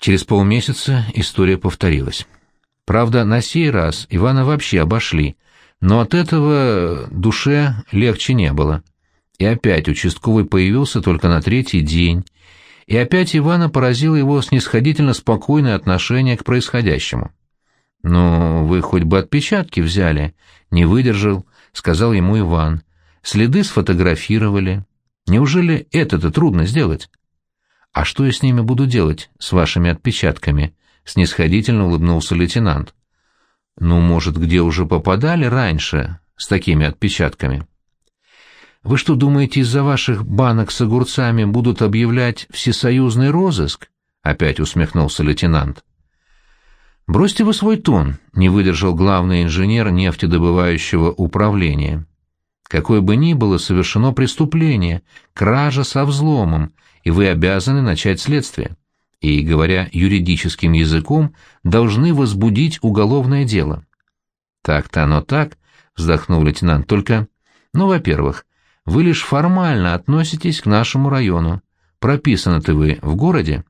Через полмесяца история повторилась. Правда, на сей раз Ивана вообще обошли, но от этого душе легче не было. И опять участковый появился только на третий день, и опять Ивана поразило его снисходительно спокойное отношение к происходящему. «Ну, вы хоть бы отпечатки взяли», — не выдержал, — сказал ему Иван. «Следы сфотографировали. Неужели это-то трудно сделать?» «А что я с ними буду делать, с вашими отпечатками?» — снисходительно улыбнулся лейтенант. «Ну, может, где уже попадали раньше с такими отпечатками?» «Вы что, думаете, из-за ваших банок с огурцами будут объявлять всесоюзный розыск?» — опять усмехнулся лейтенант. «Бросьте вы свой тон», — не выдержал главный инженер нефтедобывающего управления. «Какое бы ни было совершено преступление, кража со взломом, и вы обязаны начать следствие. И, говоря юридическим языком, должны возбудить уголовное дело». «Так-то оно так», — вздохнул лейтенант, — «только, ну, во-первых, вы лишь формально относитесь к нашему району. Прописаны-то вы в городе?»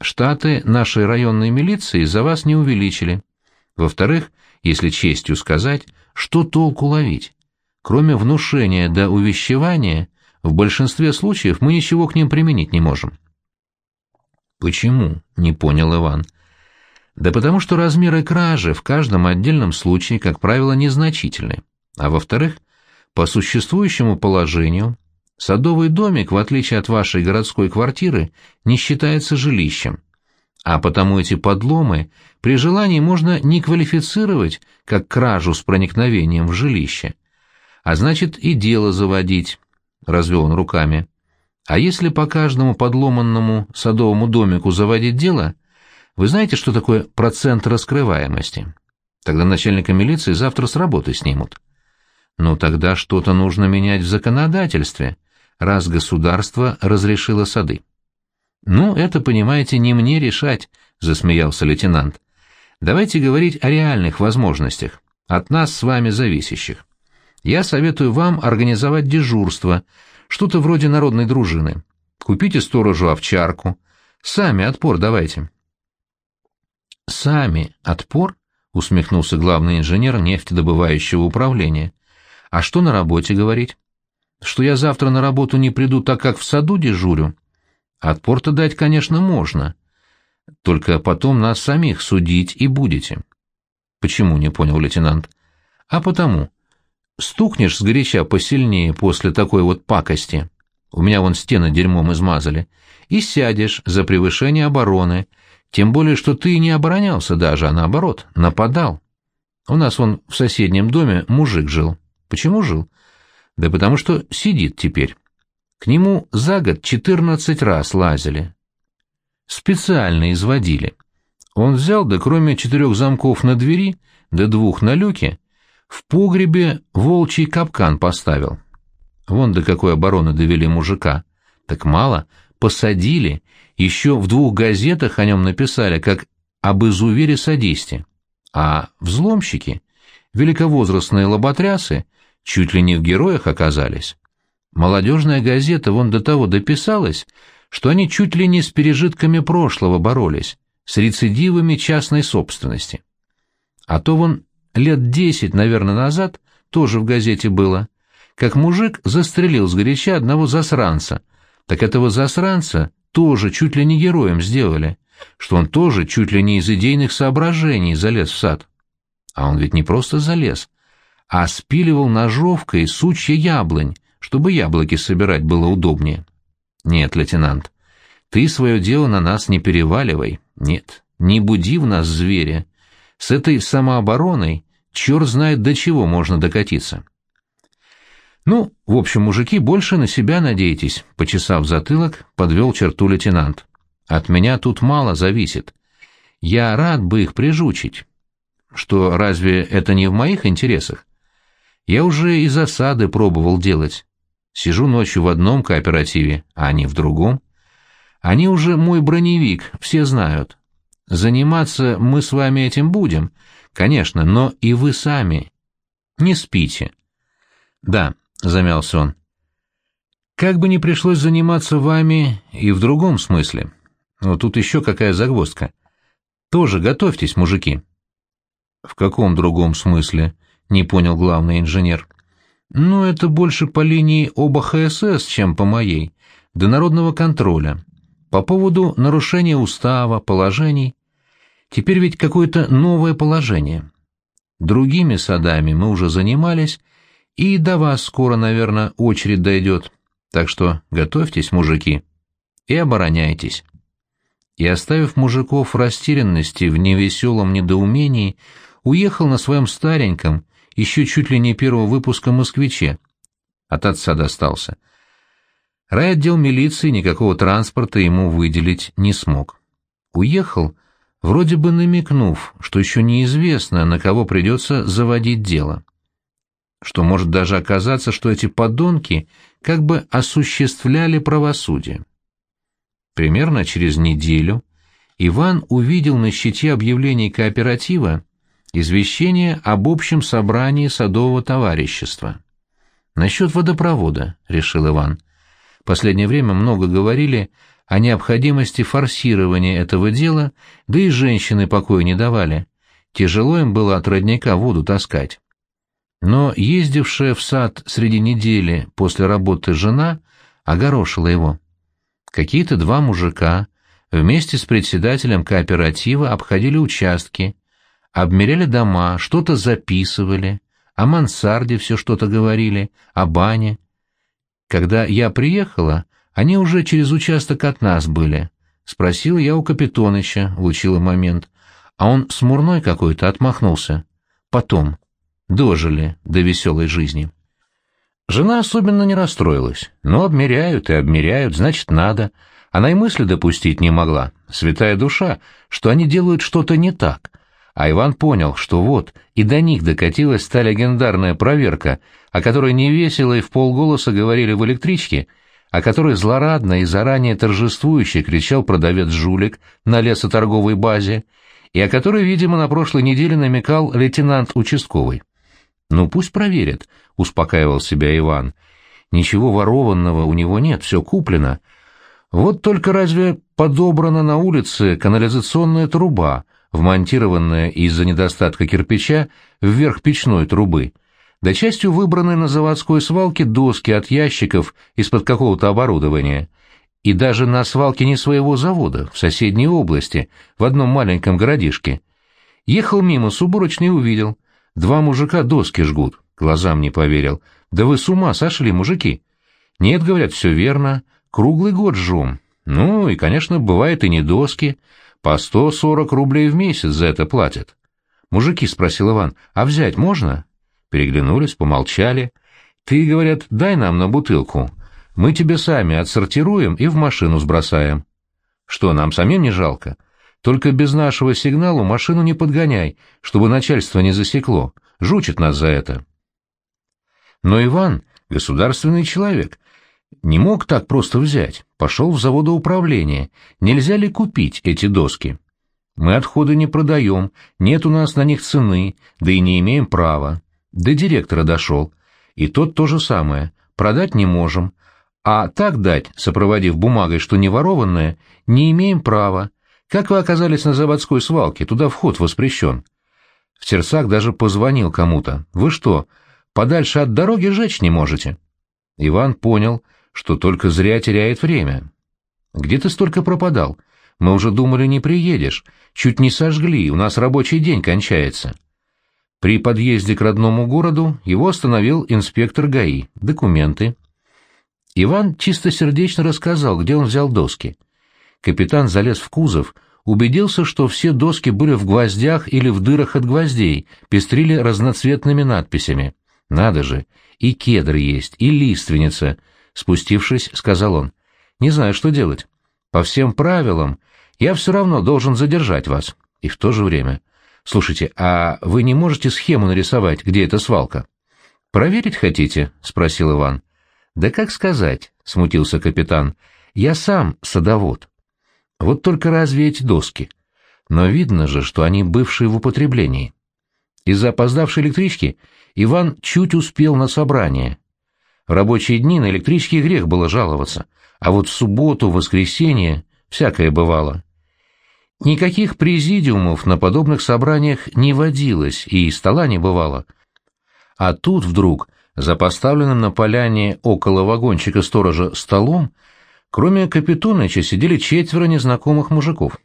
Штаты нашей районной милиции за вас не увеличили. Во-вторых, если честью сказать, что толку ловить? Кроме внушения до увещевания, в большинстве случаев мы ничего к ним применить не можем. Почему? Не понял Иван. Да потому что размеры кражи в каждом отдельном случае, как правило, незначительны. А во-вторых, по существующему положению Садовый домик, в отличие от вашей городской квартиры, не считается жилищем. А потому эти подломы при желании можно не квалифицировать как кражу с проникновением в жилище. А значит и дело заводить, — развел он руками. А если по каждому подломанному садовому домику заводить дело, вы знаете, что такое процент раскрываемости? Тогда начальника милиции завтра с работы снимут. Ну тогда что-то нужно менять в законодательстве, раз государство разрешило сады. «Ну, это, понимаете, не мне решать», — засмеялся лейтенант. «Давайте говорить о реальных возможностях, от нас с вами зависящих. Я советую вам организовать дежурство, что-то вроде народной дружины. Купите сторожу овчарку. Сами отпор давайте». «Сами отпор?» — усмехнулся главный инженер нефтедобывающего управления. «А что на работе говорить?» что я завтра на работу не приду, так как в саду дежурю. Отпор-то дать, конечно, можно. Только потом нас самих судить и будете. Почему, не понял лейтенант? А потому. Стукнешь сгоряча посильнее после такой вот пакости. У меня вон стены дерьмом измазали. И сядешь за превышение обороны. Тем более, что ты не оборонялся даже, а наоборот, нападал. У нас вон в соседнем доме мужик жил. Почему жил? Да потому что сидит теперь. К нему за год четырнадцать раз лазили. Специально изводили. Он взял, да кроме четырех замков на двери, да двух на люке, в погребе волчий капкан поставил. Вон до какой обороны довели мужика. Так мало, посадили, еще в двух газетах о нем написали, как об изувере-садисте. А взломщики, великовозрастные лоботрясы, чуть ли не в героях оказались. Молодежная газета вон до того дописалась, что они чуть ли не с пережитками прошлого боролись, с рецидивами частной собственности. А то вон лет десять, наверное, назад тоже в газете было, как мужик застрелил сгоряча одного засранца, так этого засранца тоже чуть ли не героем сделали, что он тоже чуть ли не из идейных соображений залез в сад. А он ведь не просто залез, а спиливал ножовкой сучья яблонь, чтобы яблоки собирать было удобнее. Нет, лейтенант, ты свое дело на нас не переваливай. Нет, не буди в нас зверя. С этой самообороной черт знает до чего можно докатиться. Ну, в общем, мужики, больше на себя надейтесь, почесав затылок, подвел черту лейтенант. От меня тут мало зависит. Я рад бы их прижучить. Что, разве это не в моих интересах? Я уже и засады пробовал делать. Сижу ночью в одном кооперативе, а они в другом. Они уже мой броневик, все знают. Заниматься мы с вами этим будем, конечно, но и вы сами. Не спите. Да, замялся он. Как бы ни пришлось заниматься вами и в другом смысле. Но тут еще какая загвоздка. Тоже готовьтесь, мужики. В каком другом смысле? Не понял главный инженер. Ну, это больше по линии оба ХСС, чем по моей, до народного контроля. По поводу нарушения устава, положений. Теперь ведь какое-то новое положение. Другими садами мы уже занимались, и до вас скоро, наверное, очередь дойдет. Так что готовьтесь, мужики, и обороняйтесь. И, оставив мужиков в растерянности, в невеселом недоумении, уехал на своем стареньком, еще чуть ли не первого выпуска «Москвиче». От отца достался. Райотдел милиции никакого транспорта ему выделить не смог. Уехал, вроде бы намекнув, что еще неизвестно, на кого придется заводить дело. Что может даже оказаться, что эти подонки как бы осуществляли правосудие. Примерно через неделю Иван увидел на щите объявлений кооператива извещение об общем собрании садового товарищества. «Насчет водопровода», — решил Иван. Последнее время много говорили о необходимости форсирования этого дела, да и женщины покоя не давали. Тяжело им было от родника воду таскать. Но ездившая в сад среди недели после работы жена огорошила его. Какие-то два мужика вместе с председателем кооператива обходили участки, обмеряли дома, что-то записывали, о мансарде все что-то говорили, о бане. Когда я приехала, они уже через участок от нас были. Спросил я у Капитоныча, улучила момент, а он смурной какой-то отмахнулся. Потом. Дожили до веселой жизни. Жена особенно не расстроилась. Ну, обмеряют и обмеряют, значит, надо. Она и мысли допустить не могла, святая душа, что они делают что-то не так. А Иван понял, что вот, и до них докатилась та легендарная проверка, о которой невесело и в полголоса говорили в электричке, о которой злорадно и заранее торжествующе кричал продавец-жулик на лесоторговой базе, и о которой, видимо, на прошлой неделе намекал лейтенант участковый. «Ну, пусть проверят», — успокаивал себя Иван. «Ничего ворованного у него нет, все куплено. Вот только разве подобрана на улице канализационная труба, вмонтированная из-за недостатка кирпича вверх печной трубы, да частью выбраны на заводской свалке доски от ящиков из-под какого-то оборудования, и даже на свалке не своего завода, в соседней области, в одном маленьком городишке. Ехал мимо с уборочной и увидел — Два мужика доски жгут. Глазам не поверил. Да вы с ума сошли, мужики. Нет, говорят, все верно. Круглый год жжем. Ну, и, конечно, бывает и не доски. По сто сорок рублей в месяц за это платят. Мужики, — спросил Иван, — а взять можно? Переглянулись, помолчали. Ты, говорят, дай нам на бутылку. Мы тебе сами отсортируем и в машину сбросаем. Что, нам самим не жалко? — только без нашего сигнала машину не подгоняй, чтобы начальство не засекло. Жучит нас за это. Но Иван — государственный человек. Не мог так просто взять. Пошел в заводоуправление. Нельзя ли купить эти доски? Мы отходы не продаем, нет у нас на них цены, да и не имеем права. До директора дошел. И тот то же самое. Продать не можем. А так дать, сопроводив бумагой, что не ворованное, не имеем права как вы оказались на заводской свалке? Туда вход воспрещен. В Терсак даже позвонил кому-то. Вы что, подальше от дороги жечь не можете? Иван понял, что только зря теряет время. Где ты столько пропадал? Мы уже думали, не приедешь. Чуть не сожгли, у нас рабочий день кончается. При подъезде к родному городу его остановил инспектор ГАИ. Документы. Иван чистосердечно рассказал, где он взял доски. Капитан залез в кузов, убедился, что все доски были в гвоздях или в дырах от гвоздей, пестрили разноцветными надписями. «Надо же, и кедр есть, и лиственница», — спустившись, сказал он. «Не знаю, что делать. По всем правилам я все равно должен задержать вас. И в то же время... Слушайте, а вы не можете схему нарисовать, где эта свалка?» «Проверить хотите?» — спросил Иван. «Да как сказать?» — смутился капитан. «Я сам садовод. Вот только разве эти доски? Но видно же, что они бывшие в употреблении. Из-за опоздавшей электрички Иван чуть успел на собрание. В рабочие дни на электричке грех было жаловаться, а вот в субботу, воскресенье всякое бывало. Никаких президиумов на подобных собраниях не водилось, и стола не бывало. А тут вдруг, за поставленным на поляне около вагончика сторожа столом, кроме Капитоныча сидели четверо незнакомых мужиков.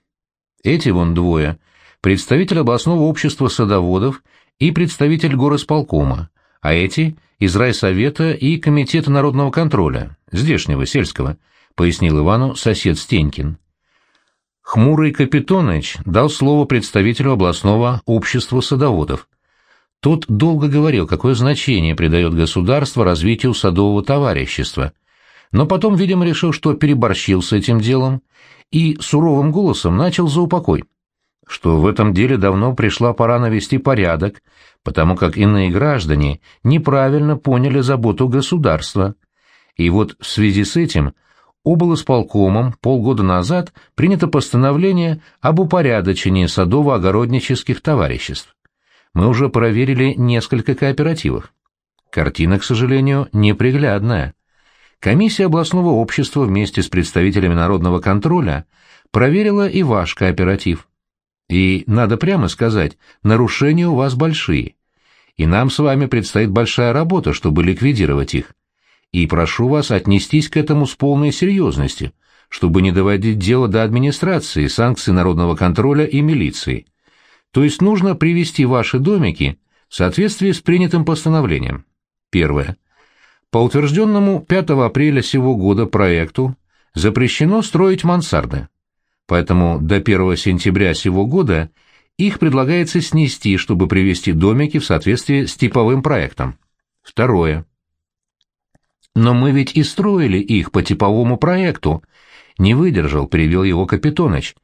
Эти вон двое — представитель областного общества садоводов и представитель горосполкома, а эти — из райсовета и комитета народного контроля, здешнего, сельского, — пояснил Ивану сосед Стенькин. Хмурый Капитоныч дал слово представителю областного общества садоводов. Тот долго говорил, какое значение придает государство развитию садового товарищества, но потом, видимо, решил, что переборщил с этим делом, и суровым голосом начал за упокой, что в этом деле давно пришла пора навести порядок, потому как иные граждане неправильно поняли заботу государства. И вот в связи с этим – облсполкомом полгода назад принято постановление об упорядочении садово-огороднических товариществ. Мы уже проверили несколько кооперативов. Картина, к сожалению, неприглядная. Комиссия областного общества вместе с представителями народного контроля проверила и ваш кооператив. И, надо прямо сказать, нарушения у вас большие. И нам с вами предстоит большая работа, чтобы ликвидировать их и прошу вас отнестись к этому с полной серьезностью, чтобы не доводить дело до администрации, санкций народного контроля и милиции. То есть нужно привести ваши домики в соответствии с принятым постановлением. Первое. По утвержденному 5 апреля сего года проекту запрещено строить мансарды. Поэтому до 1 сентября сего года их предлагается снести, чтобы привести домики в соответствии с типовым проектом. Второе. Но мы ведь и строили их по типовому проекту. Не выдержал, перевел его Капитоныч.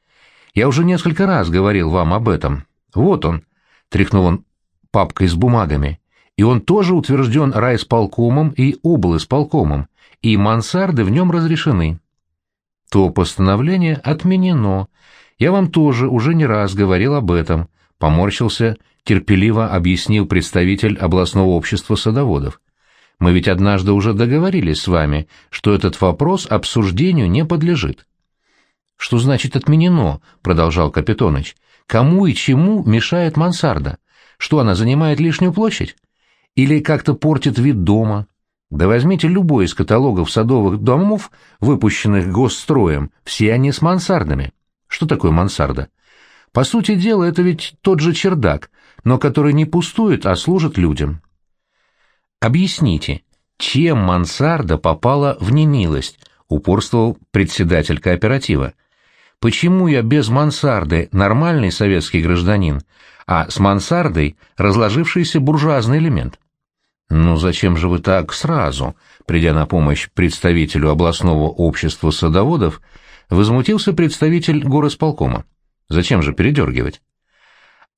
Я уже несколько раз говорил вам об этом. Вот он, тряхнул он папкой с бумагами. И он тоже утвержден райсполкомом и облисполкомом, и мансарды в нем разрешены. То постановление отменено. Я вам тоже уже не раз говорил об этом, поморщился, терпеливо объяснил представитель областного общества садоводов. Мы ведь однажды уже договорились с вами, что этот вопрос обсуждению не подлежит. Что значит отменено? продолжал Капитоныч. Кому и чему мешает мансарда? Что она занимает лишнюю площадь? Или как-то портит вид дома? Да возьмите любой из каталогов садовых домов, выпущенных госстроем, все они с мансардами. Что такое мансарда? По сути дела, это ведь тот же чердак, но который не пустует, а служит людям. Объясните, чем мансарда попала в немилость, упорствовал председатель кооператива. Почему я без мансарды нормальный советский гражданин, а с мансардой разложившийся буржуазный элемент? Ну зачем же вы так сразу, придя на помощь представителю областного общества садоводов, возмутился представитель горосполкома. Зачем же передергивать?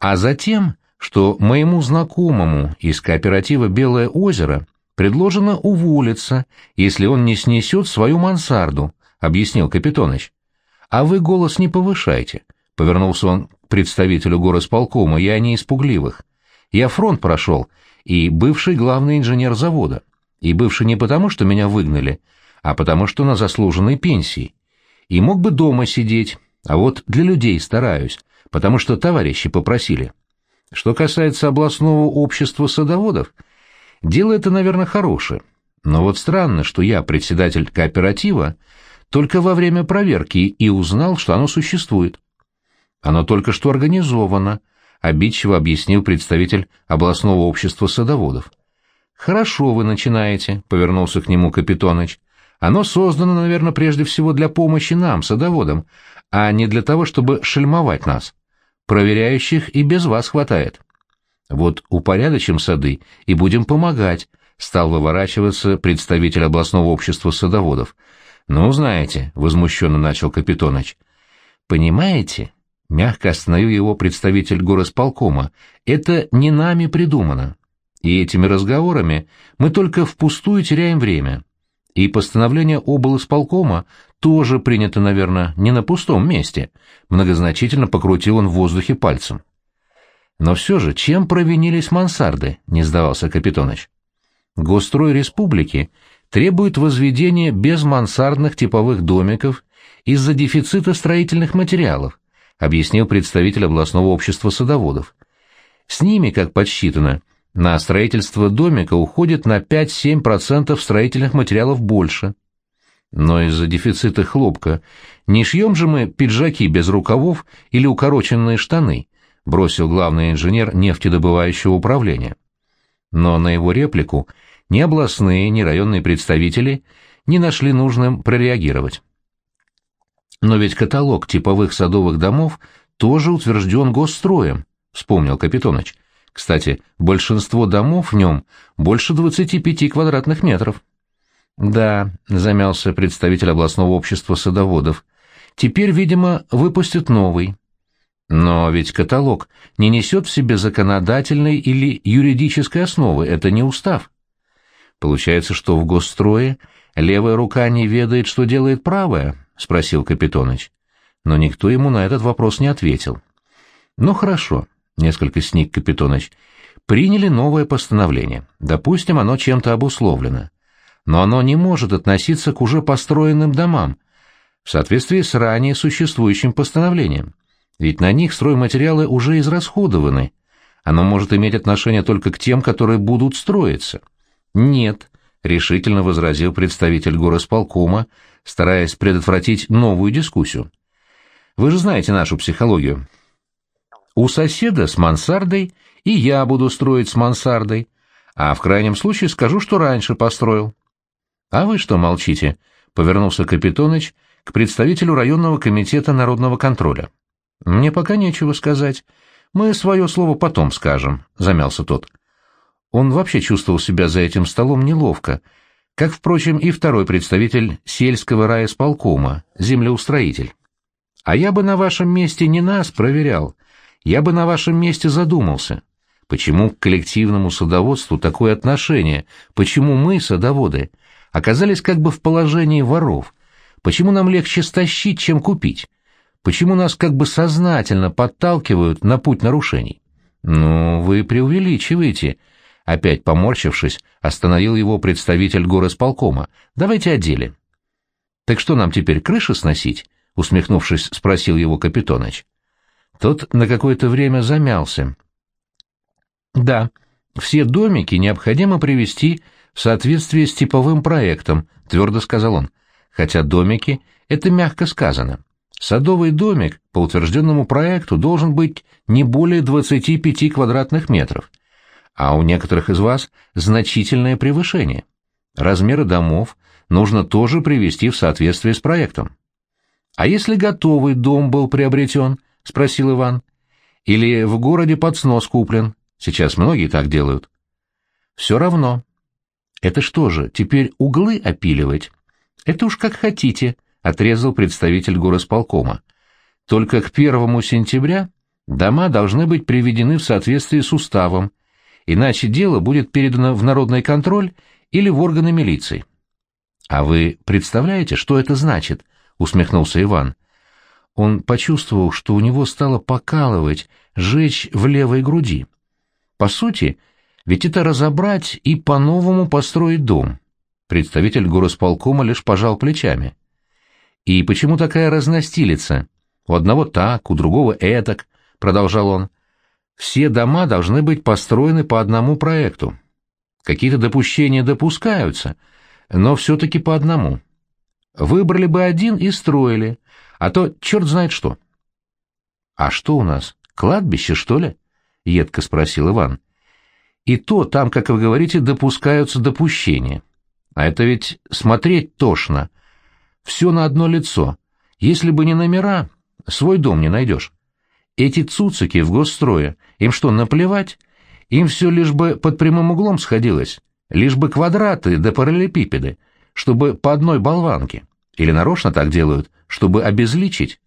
А затем, что моему знакомому из кооператива «Белое озеро» предложено уволиться, если он не снесет свою мансарду, — объяснил Капитоныч. — А вы голос не повышайте, — повернулся он к представителю горосполкома, — я не испугливых. Я фронт прошел, и бывший главный инженер завода. И бывший не потому, что меня выгнали, а потому, что на заслуженной пенсии. И мог бы дома сидеть, а вот для людей стараюсь, потому что товарищи попросили. Что касается областного общества садоводов, дело это, наверное, хорошее. Но вот странно, что я, председатель кооператива, только во время проверки и узнал, что оно существует. Оно только что организовано, обидчиво объяснил представитель областного общества садоводов. «Хорошо вы начинаете», — повернулся к нему Капитоныч. «Оно создано, наверное, прежде всего для помощи нам, садоводам, а не для того, чтобы шельмовать нас. Проверяющих и без вас хватает. Вот упорядочим сады и будем помогать, стал выворачиваться представитель областного общества садоводов. Ну, знаете, возмущенно начал Капитоныч. Понимаете, мягко остановил его представитель горосполкома, это не нами придумано. И этими разговорами мы только впустую теряем время. И постановление облсполкома тоже принято, наверное, не на пустом месте. Многозначительно покрутил он в воздухе пальцем. Но все же, чем провинились мансарды, не сдавался Капитоныч. Госстрой республики требует возведения безмансардных типовых домиков из-за дефицита строительных материалов, объяснил представитель областного общества садоводов. С ними, как подсчитано, на строительство домика уходит на 5-7% строительных материалов больше. Но из-за дефицита хлопка не шьем же мы пиджаки без рукавов или укороченные штаны, бросил главный инженер нефтедобывающего управления. Но на его реплику ни областные, ни районные представители не нашли нужным прореагировать. Но ведь каталог типовых садовых домов тоже утвержден госстроем, вспомнил Капитоныч. Кстати, большинство домов в нем больше 25 квадратных метров. Да, замялся представитель областного общества садоводов. Теперь, видимо, выпустят новый. Но ведь каталог не несет в себе законодательной или юридической основы, это не устав. Получается, что в госстрое левая рука не ведает, что делает правая, спросил Капитоныч. Но никто ему на этот вопрос не ответил. Ну хорошо, — несколько сник Капитоныч, — приняли новое постановление. Допустим, оно чем-то обусловлено. Но оно не может относиться к уже построенным домам, в соответствии с ранее существующим постановлением. Ведь на них стройматериалы уже израсходованы. Оно может иметь отношение только к тем, которые будут строиться. Нет, — решительно возразил представитель горосполкома, стараясь предотвратить новую дискуссию. Вы же знаете нашу психологию. У соседа с мансардой и я буду строить с мансардой, а в крайнем случае скажу, что раньше построил. — А вы что молчите? — повернулся Капитоныч к представителю районного комитета народного контроля. — Мне пока нечего сказать. Мы свое слово потом скажем, — замялся тот. Он вообще чувствовал себя за этим столом неловко, как, впрочем, и второй представитель сельского райисполкома, землеустроитель. — А я бы на вашем месте не нас проверял, я бы на вашем месте задумался, почему к коллективному садоводству такое отношение, почему мы, садоводы, оказались как бы в положении воров, почему нам легче стащить, чем купить, почему нас как бы сознательно подталкивают на путь нарушений. Ну, вы преувеличиваете, опять поморщившись, остановил его представитель горосполкома. Давайте о деле. Так что нам теперь крыши сносить? усмехнувшись, спросил его Капитоныч. Тот на какое-то время замялся. Да, все домики необходимо привести в соответствие с типовым проектом, твердо сказал он. Хотя домики — это мягко сказано. Садовый домик по утвержденному проекту должен быть не более 25 квадратных метров, а у некоторых из вас значительное превышение. Размеры домов нужно тоже привести в соответствие с проектом. А если готовый дом был приобретен, — спросил Иван. «Или в городе под снос куплен? Сейчас многие так делают». «Все равно». «Это что же, теперь углы опиливать?» «Это уж как хотите», — отрезал представитель горосполкома. «Только к первому сентября дома должны быть приведены в соответствии с уставом, иначе дело будет передано в народный контроль или в органы милиции». «А вы представляете, что это значит?» — усмехнулся Иван. Он почувствовал, что у него стало покалывать, жечь в левой груди. По сути, ведь это разобрать и по-новому построить дом. Представитель горосполкома лишь пожал плечами. «И почему такая разностилица? У одного так, у другого этак», — продолжал он. «Все дома должны быть построены по одному проекту. Какие-то допущения допускаются, но все-таки по одному. Выбрали бы один и строили, а то черт знает что. — А что у нас, кладбище, что ли? — едко спросил Иван. — И то там, как вы говорите, допускаются допущения. А это ведь смотреть тошно. Все на одно лицо. Если бы не номера, свой дом не найдешь. Эти цуцики в госстрое, им что, наплевать? Им все лишь бы под прямым углом сходилось, лишь бы квадраты да параллелепипеды, чтобы по одной болванке. Или нарочно так делают, чтобы обезличить?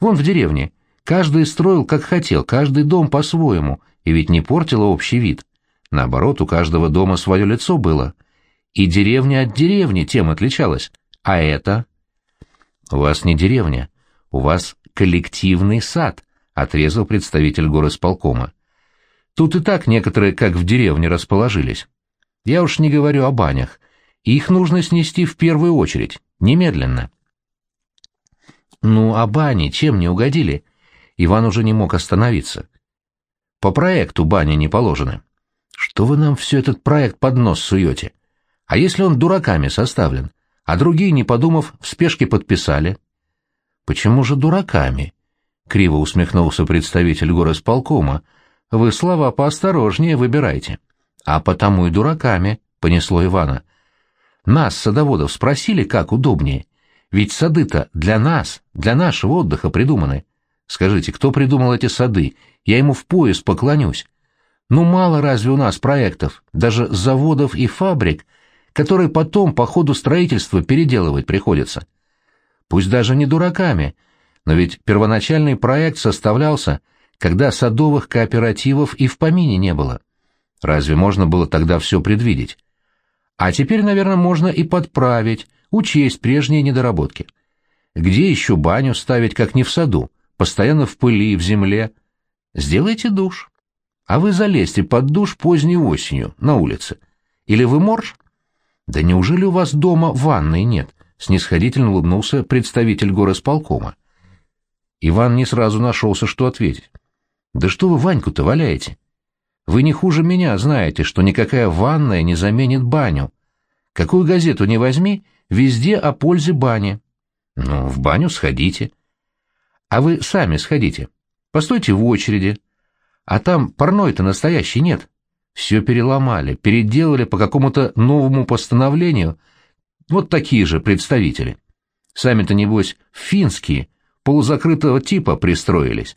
Вон в деревне. Каждый строил, как хотел, каждый дом по-своему, и ведь не портило общий вид. Наоборот, у каждого дома свое лицо было. И деревня от деревни тем отличалась. А это? У вас не деревня, у вас коллективный сад, отрезал представитель горосполкома. Тут и так некоторые как в деревне расположились. Я уж не говорю о банях. Их нужно снести в первую очередь, немедленно. Ну, а бани чем не угодили? Иван уже не мог остановиться. По проекту бани не положены. Что вы нам все этот проект под нос суете? А если он дураками составлен, а другие, не подумав, в спешке подписали? Почему же дураками? Криво усмехнулся представитель горосполкома. Вы слова поосторожнее выбирайте. А потому и дураками, понесло Ивана. Нас, садоводов, спросили, как удобнее. Ведь сады-то для нас, для нашего отдыха придуманы. Скажите, кто придумал эти сады? Я ему в пояс поклонюсь. Ну мало разве у нас проектов, даже заводов и фабрик, которые потом по ходу строительства переделывать приходится. Пусть даже не дураками, но ведь первоначальный проект составлялся, когда садовых кооперативов и в помине не было. Разве можно было тогда все предвидеть? А теперь, наверное, можно и подправить, учесть прежние недоработки. Где еще баню ставить, как не в саду, постоянно в пыли, в земле? Сделайте душ. А вы залезьте под душ поздней осенью, на улице. Или вы морж? Да неужели у вас дома ванной нет? Снисходительно улыбнулся представитель горосполкома. Иван не сразу нашелся, что ответить. Да что вы Ваньку-то валяете? Вы не хуже меня знаете, что никакая ванная не заменит баню. Какую газету не возьми, везде о пользе бани. Ну, в баню сходите. А вы сами сходите. Постойте в очереди, а там парной-то настоящий нет. Все переломали, переделали по какому-то новому постановлению. Вот такие же представители. Сами-то, небось, финские, полузакрытого типа пристроились.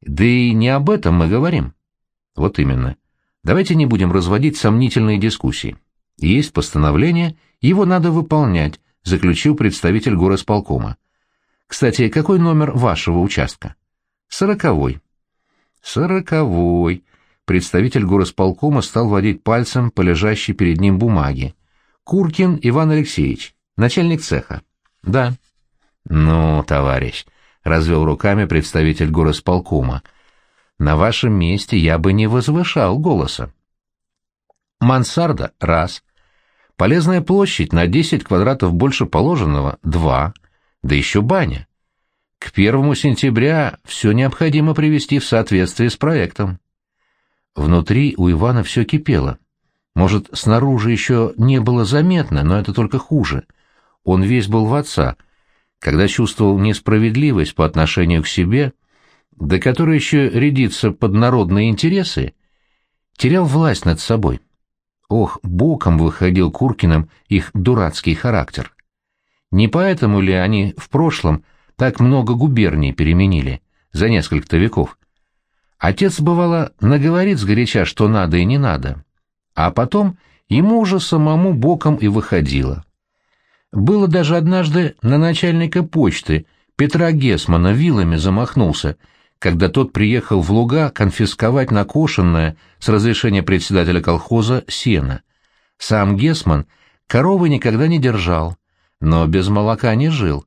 Да и не об этом мы говорим. Вот именно. Давайте не будем разводить сомнительные дискуссии. Есть постановление, его надо выполнять, заключил представитель горосполкома. Кстати, какой номер вашего участка? Сороковой. Сороковой. Представитель горосполкома стал водить пальцем по лежащей перед ним бумаге. Куркин Иван Алексеевич, начальник цеха. Да. Ну, товарищ, развел руками представитель горосполкома. На вашем месте я бы не возвышал голоса. Мансарда — раз. Полезная площадь на 10 квадратов больше положенного — два. Да еще баня. К первому сентября все необходимо привести в соответствие с проектом. Внутри у Ивана все кипело. Может, снаружи еще не было заметно, но это только хуже. Он весь был в отца, когда чувствовал несправедливость по отношению к себе, да который еще рядится под народные интересы, терял власть над собой. Ох, боком выходил Куркиным их дурацкий характер. Не поэтому ли они в прошлом так много губерний переменили за несколько веков. Отец, бывало, наговорит сгоряча, что надо и не надо, а потом ему уже самому боком и выходило. Было даже однажды на начальника почты Петра Гесмана вилами замахнулся, когда тот приехал в Луга конфисковать накошенное с разрешения председателя колхоза сено. Сам Гесман коровы никогда не держал, но без молока не жил,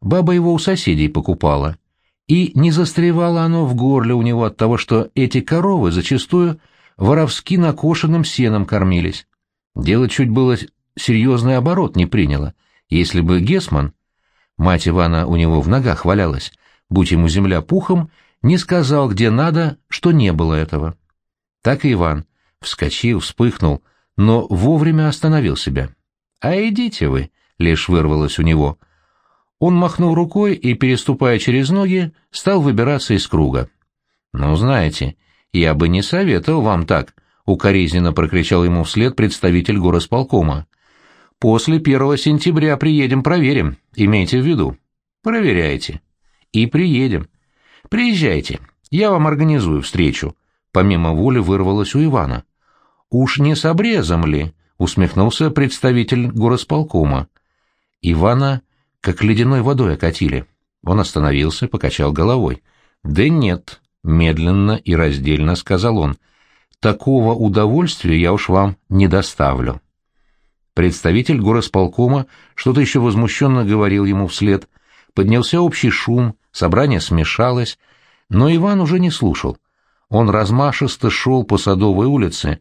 Баба его у соседей покупала. И не застревало оно в горле у него от того, что эти коровы зачастую воровски накошенным сеном кормились. Дело чуть было серьезный оборот не приняло. Если бы Гесман, мать Ивана у него в ногах валялась, будь ему земля пухом, не сказал, где надо, что не было этого. Так и Иван вскочил, вспыхнул, но вовремя остановил себя. «А идите вы!» — лишь вырвалось у него — он махнул рукой и, переступая через ноги, стал выбираться из круга. «Ну, знаете, я бы не советовал вам так», — укоризненно прокричал ему вслед представитель горосполкома. «После первого сентября приедем, проверим, имейте в виду. Проверяйте. И приедем. Приезжайте, я вам организую встречу». Помимо воли вырвалось у Ивана. «Уж не с обрезом ли?» — усмехнулся представитель горосполкома. Ивана как ледяной водой окатили. Он остановился, покачал головой. «Да нет», — медленно и раздельно сказал он, — «такого удовольствия я уж вам не доставлю». Представитель горосполкома что-то еще возмущенно говорил ему вслед. Поднялся общий шум, собрание смешалось, но Иван уже не слушал. Он размашисто шел по Садовой улице,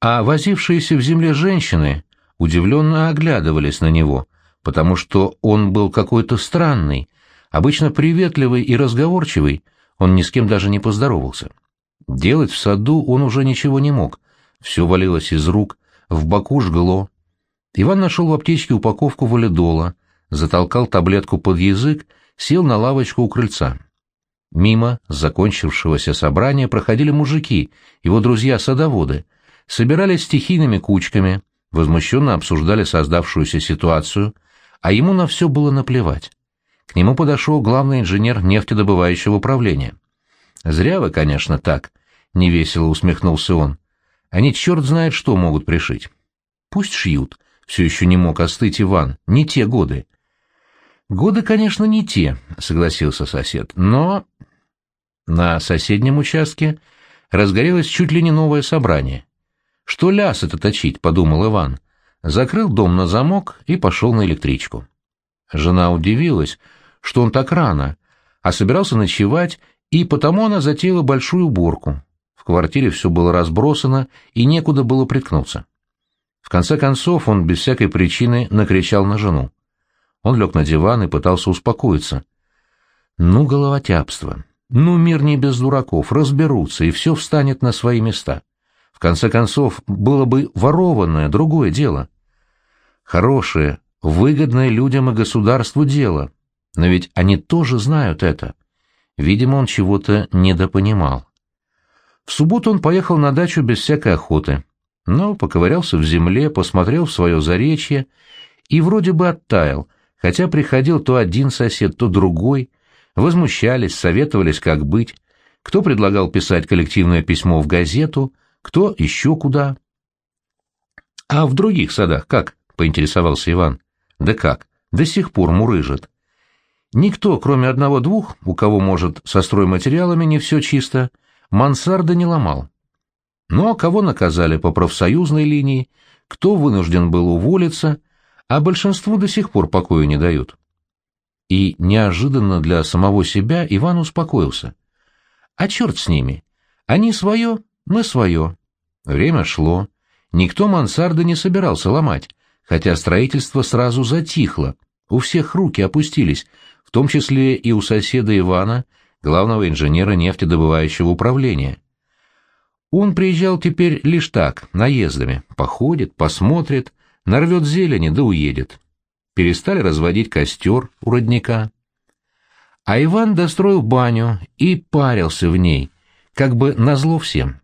а возившиеся в земле женщины удивленно оглядывались на него — потому что он был какой-то странный, Обычно приветливый и разговорчивый, он ни с кем даже не поздоровался. Делать в саду он уже ничего не мог. Все валилось из рук, в боку жгло. Иван нашел в аптечке упаковку валидола, затолкал таблетку под язык, сел на лавочку у крыльца. Мимо закончившегося собрания проходили мужики, его друзья-садоводы, собирались стихийными кучками, возмущенно обсуждали создавшуюся ситуацию, а ему на все было наплевать. К нему подошел главный инженер нефтедобывающего управления. «Зря вы, конечно, так», — невесело усмехнулся он. «Они черт знает что могут пришить». «Пусть шьют», — все еще не мог остыть Иван, — «не те годы». «Годы, конечно, не те», — согласился сосед, — «но...» На соседнем участке разгорелось чуть ли не новое собрание. «Что ляс это точить?» — подумал Иван. Закрыл дом на замок и пошел на электричку. Жена удивилась, что он так рано, а собирался ночевать, и потому она затеяла большую уборку. В квартире все было разбросано, и некуда было приткнуться. В конце концов он без всякой причины накричал на жену. Он лег на диван и пытался успокоиться. Ну, головотяпство. Ну, мир не без дураков, разберутся, и все встанет на свои места. В конце концов, было бы ворованное, другое дело. Хорошее, выгодное людям и государству дело. Но ведь они тоже знают это. Видимо, он чего-то недопонимал. В субботу он поехал на дачу без всякой охоты, но поковырялся в земле, посмотрел в свое заречье и вроде бы оттаял, хотя приходил то один сосед, то другой, возмущались, советовались, как быть, кто предлагал писать коллективное письмо в газету, кто еще куда. — А в других садах как? — поинтересовался Иван. — Да как, до сих пор мурыжит. Никто, кроме одного-двух, у кого, может, со стройматериалами не все чисто, мансарды не ломал. Ну а кого наказали по профсоюзной линии, кто вынужден был уволиться, а большинству до сих пор покоя не дают. И неожиданно для самого себя Иван успокоился. А черт с ними. Они свое, мы свое. Время шло. Никто мансарды не собирался ломать, хотя строительство сразу затихло. У всех руки опустились, в том числе и у соседа Ивана, главного инженера нефтедобывающего управления. Он приезжал теперь лишь так, наездами, походит, посмотрит, нарвет зелени да уедет перестали разводить костер у родника. А Иван достроил баню и парился в ней, как бы назло всем.